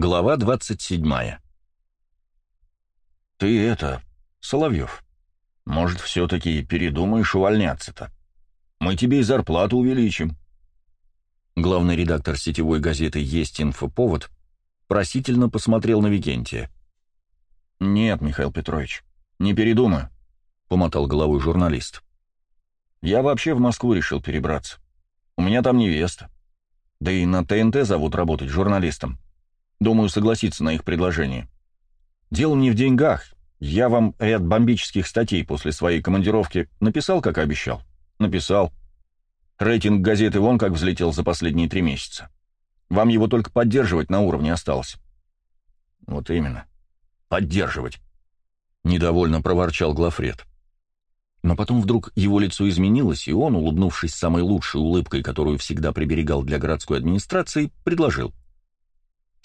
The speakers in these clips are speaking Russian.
Глава 27 «Ты это, Соловьев, может, все-таки передумаешь увольняться-то? Мы тебе и зарплату увеличим». Главный редактор сетевой газеты «Есть инфоповод» просительно посмотрел на Викентия. «Нет, Михаил Петрович, не передумаю», — помотал головой журналист. «Я вообще в Москву решил перебраться. У меня там невеста. Да и на ТНТ зовут работать журналистом. Думаю, согласиться на их предложение. Дело не в деньгах. Я вам ряд бомбических статей после своей командировки написал, как обещал? Написал. Рейтинг газеты вон как взлетел за последние три месяца. Вам его только поддерживать на уровне осталось. Вот именно. Поддерживать. Недовольно проворчал Глафред. Но потом вдруг его лицо изменилось, и он, улыбнувшись самой лучшей улыбкой, которую всегда приберегал для городской администрации, предложил.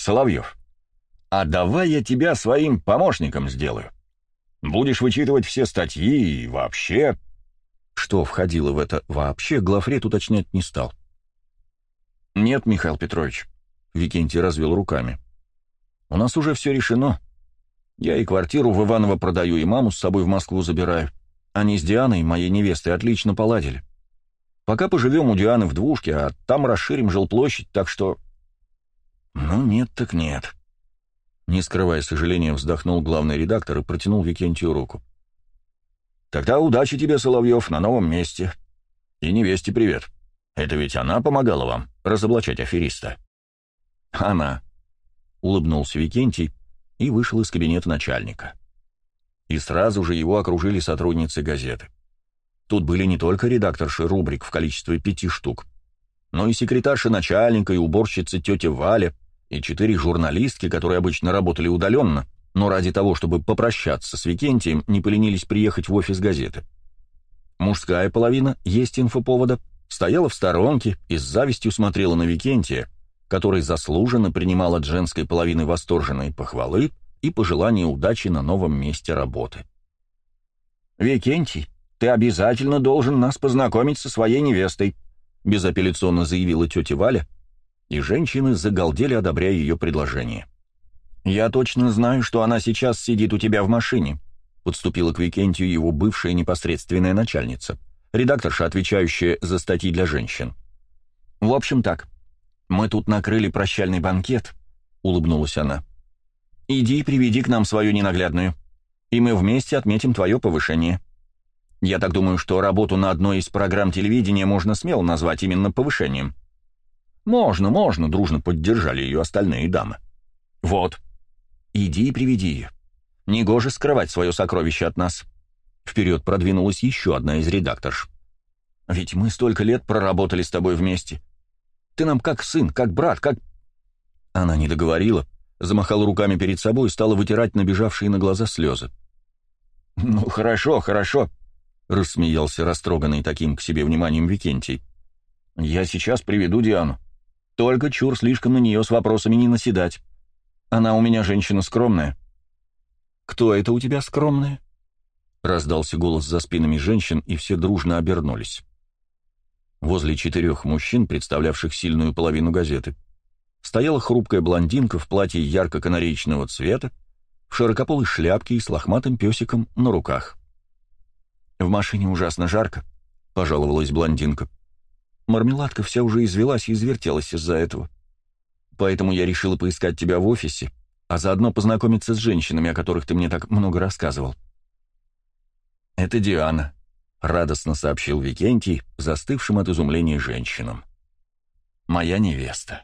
«Соловьев, а давай я тебя своим помощником сделаю. Будешь вычитывать все статьи и вообще...» Что входило в это «вообще», Глафред уточнять не стал. «Нет, Михаил Петрович», — Викентий развел руками. «У нас уже все решено. Я и квартиру в Иваново продаю, и маму с собой в Москву забираю. Они с Дианой, моей невестой, отлично поладили. Пока поживем у Дианы в двушке, а там расширим жилплощадь, так что...» «Ну нет так нет», не скрывая сожаления, вздохнул главный редактор и протянул Викентию руку. «Тогда удачи тебе, Соловьев, на новом месте. И невесте привет. Это ведь она помогала вам разоблачать афериста». «Она», — улыбнулся Викентий и вышел из кабинета начальника. И сразу же его окружили сотрудницы газеты. Тут были не только редакторши рубрик в количестве пяти штук, но и секретарша начальника, и уборщица тетя Валя, и четыре журналистки, которые обычно работали удаленно, но ради того, чтобы попрощаться с Викентием, не поленились приехать в офис газеты. Мужская половина, есть инфоповода, стояла в сторонке и с завистью смотрела на Викентия, который заслуженно принимал от женской половины восторженные похвалы и пожелания удачи на новом месте работы. «Викентий, ты обязательно должен нас познакомить со своей невестой», безапелляционно заявила тетя Валя, и женщины загалдели, одобряя ее предложение. «Я точно знаю, что она сейчас сидит у тебя в машине», подступила к Викентию его бывшая непосредственная начальница, редакторша, отвечающая за статьи для женщин. «В общем так, мы тут накрыли прощальный банкет», — улыбнулась она. «Иди приведи к нам свою ненаглядную, и мы вместе отметим твое повышение. Я так думаю, что работу на одной из программ телевидения можно смело назвать именно повышением». «Можно, можно», — дружно поддержали ее остальные дамы. «Вот. Иди и приведи ее. Негоже скрывать свое сокровище от нас». Вперед продвинулась еще одна из редакторш. «Ведь мы столько лет проработали с тобой вместе. Ты нам как сын, как брат, как...» Она не договорила, замахала руками перед собой и стала вытирать набежавшие на глаза слезы. «Ну, хорошо, хорошо», — рассмеялся растроганный таким к себе вниманием Викентий. «Я сейчас приведу Диану. Только чур слишком на нее с вопросами не наседать. Она у меня женщина скромная». «Кто это у тебя скромная?» Раздался голос за спинами женщин, и все дружно обернулись. Возле четырех мужчин, представлявших сильную половину газеты, стояла хрупкая блондинка в платье ярко-канаречного цвета, в широкополой шляпке и с лохматым песиком на руках. «В машине ужасно жарко», — пожаловалась блондинка. Мармеладка вся уже извелась и извертелась из-за этого. Поэтому я решила поискать тебя в офисе, а заодно познакомиться с женщинами, о которых ты мне так много рассказывал. «Это Диана», — радостно сообщил Викентий, застывшим от изумления женщинам. «Моя невеста».